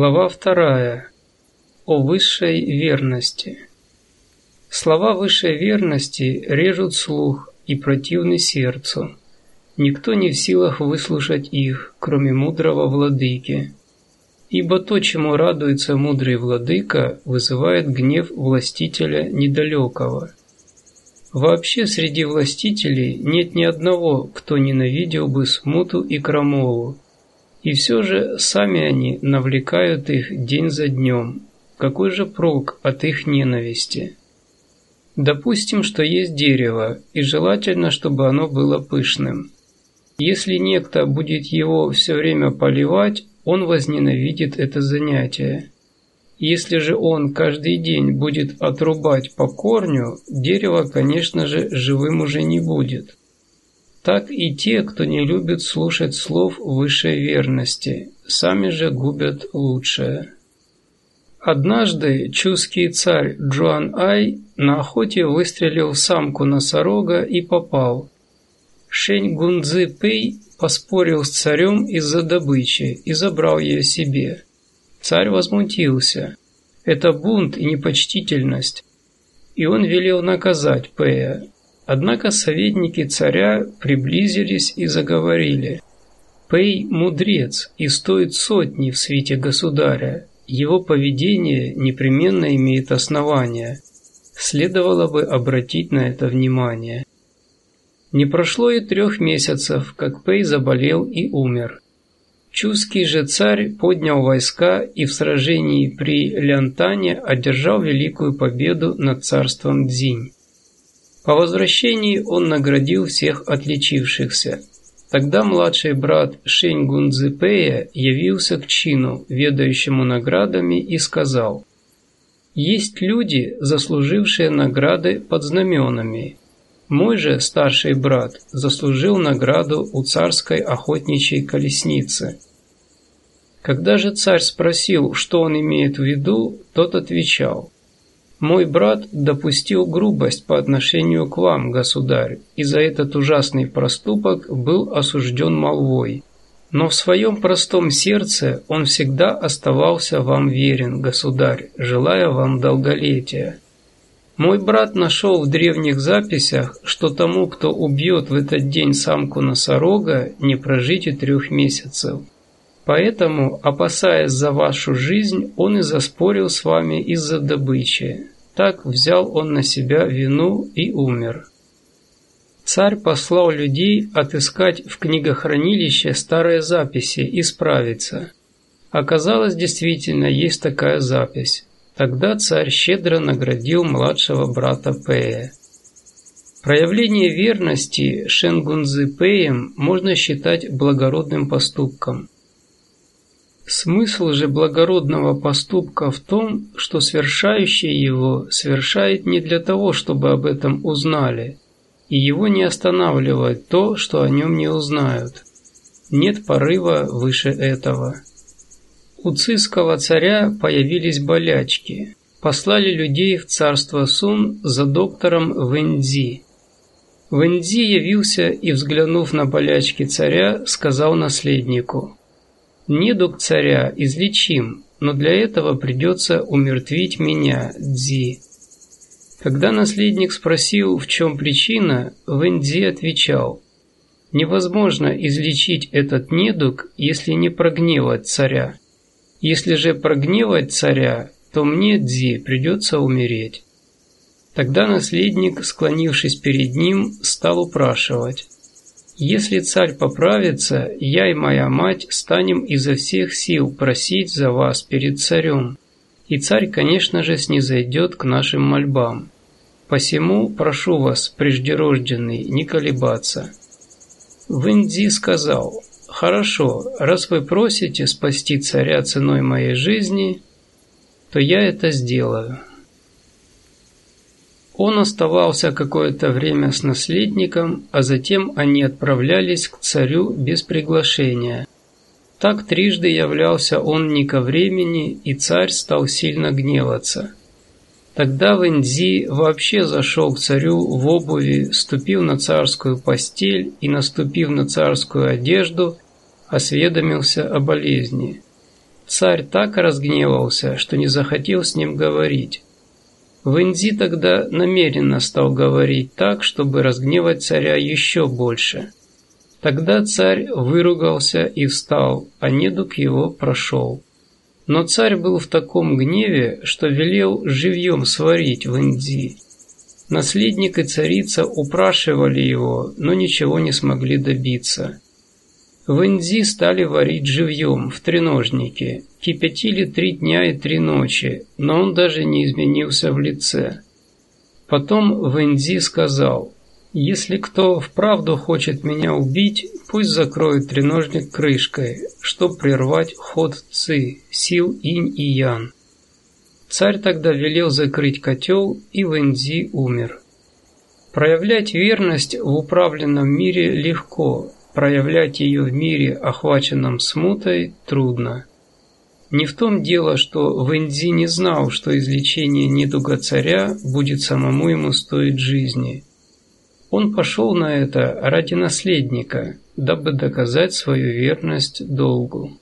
Глава вторая. О высшей верности. Слова высшей верности режут слух и противны сердцу. Никто не в силах выслушать их, кроме мудрого владыки. Ибо то, чему радуется мудрый владыка, вызывает гнев властителя недалекого. Вообще среди властителей нет ни одного, кто ненавидел бы смуту и крамолу, и все же сами они навлекают их день за днем. Какой же прок от их ненависти? Допустим, что есть дерево, и желательно, чтобы оно было пышным. Если некто будет его все время поливать, он возненавидит это занятие. Если же он каждый день будет отрубать по корню, дерево, конечно же, живым уже не будет так и те, кто не любит слушать слов высшей верности, сами же губят лучшее. Однажды чуский царь Джуан Ай на охоте выстрелил в самку носорога и попал. Шень Гунзы Пэй поспорил с царем из-за добычи и забрал ее себе. Царь возмутился. Это бунт и непочтительность. И он велел наказать Пэя, Однако советники царя приблизились и заговорили. Пэй – мудрец и стоит сотни в свете государя. Его поведение непременно имеет основания. Следовало бы обратить на это внимание. Не прошло и трех месяцев, как Пэй заболел и умер. Чуский же царь поднял войска и в сражении при Лянтане одержал великую победу над царством Дзинь. По возвращении он наградил всех отличившихся. Тогда младший брат Шень Гунзепея явился к чину, ведающему наградами, и сказал, «Есть люди, заслужившие награды под знаменами. Мой же старший брат заслужил награду у царской охотничьей колесницы». Когда же царь спросил, что он имеет в виду, тот отвечал – мой брат допустил грубость по отношению к вам, государь, и за этот ужасный проступок был осужден молвой. Но в своем простом сердце он всегда оставался вам верен, государь, желая вам долголетия. Мой брат нашел в древних записях, что тому, кто убьет в этот день самку носорога, не прожить и трех месяцев. Поэтому, опасаясь за вашу жизнь, он и заспорил с вами из-за добычи. Так взял он на себя вину и умер. Царь послал людей отыскать в книгохранилище старые записи и справиться. Оказалось, действительно, есть такая запись. Тогда царь щедро наградил младшего брата Пэя. Проявление верности Шенгунзы Пэем можно считать благородным поступком – Смысл же благородного поступка в том, что совершающий его совершает не для того, чтобы об этом узнали, и его не останавливает то, что о нем не узнают. Нет порыва выше этого. У циского царя появились болячки. Послали людей в царство Сун за доктором Вэнзи. Вэнзи явился и, взглянув на болячки царя, сказал наследнику – Недуг царя излечим, но для этого придется умертвить меня, Дзи. Когда наследник спросил, в чем причина, Вэньцзи отвечал, «Невозможно излечить этот недуг, если не прогневать царя. Если же прогневать царя, то мне, Дзи, придется умереть». Тогда наследник, склонившись перед ним, стал упрашивать, если царь поправится, я и моя мать станем изо всех сил просить за вас перед царем. И царь, конечно же, снизойдет к нашим мольбам. Посему прошу вас, преждерожденный, не колебаться». Вэнди сказал, «Хорошо, раз вы просите спасти царя ценой моей жизни, то я это сделаю». Он оставался какое-то время с наследником, а затем они отправлялись к царю без приглашения. Так трижды являлся он не ко времени, и царь стал сильно гневаться. Тогда Вэнзи вообще зашел к царю в обуви, ступив на царскую постель и, наступив на царскую одежду, осведомился о болезни. Царь так разгневался, что не захотел с ним говорить. Вэнзи тогда намеренно стал говорить так, чтобы разгневать царя еще больше. Тогда царь выругался и встал, а недуг его прошел. Но царь был в таком гневе, что велел живьем сварить Вэнзи. Наследник и царица упрашивали его, но ничего не смогли добиться. Вэнзи стали варить живьем в треножнике, кипятили три дня и три ночи, но он даже не изменился в лице. Потом Вэнзи сказал, «Если кто вправду хочет меня убить, пусть закроет треножник крышкой, чтобы прервать ход Ци, сил Инь и Ян». Царь тогда велел закрыть котел, и Вэнзи умер. Проявлять верность в управленном мире легко, проявлять ее в мире, охваченном смутой, трудно. Не в том дело, что Вэнзи не знал, что излечение недуга царя будет самому ему стоить жизни. Он пошел на это ради наследника, дабы доказать свою верность долгу.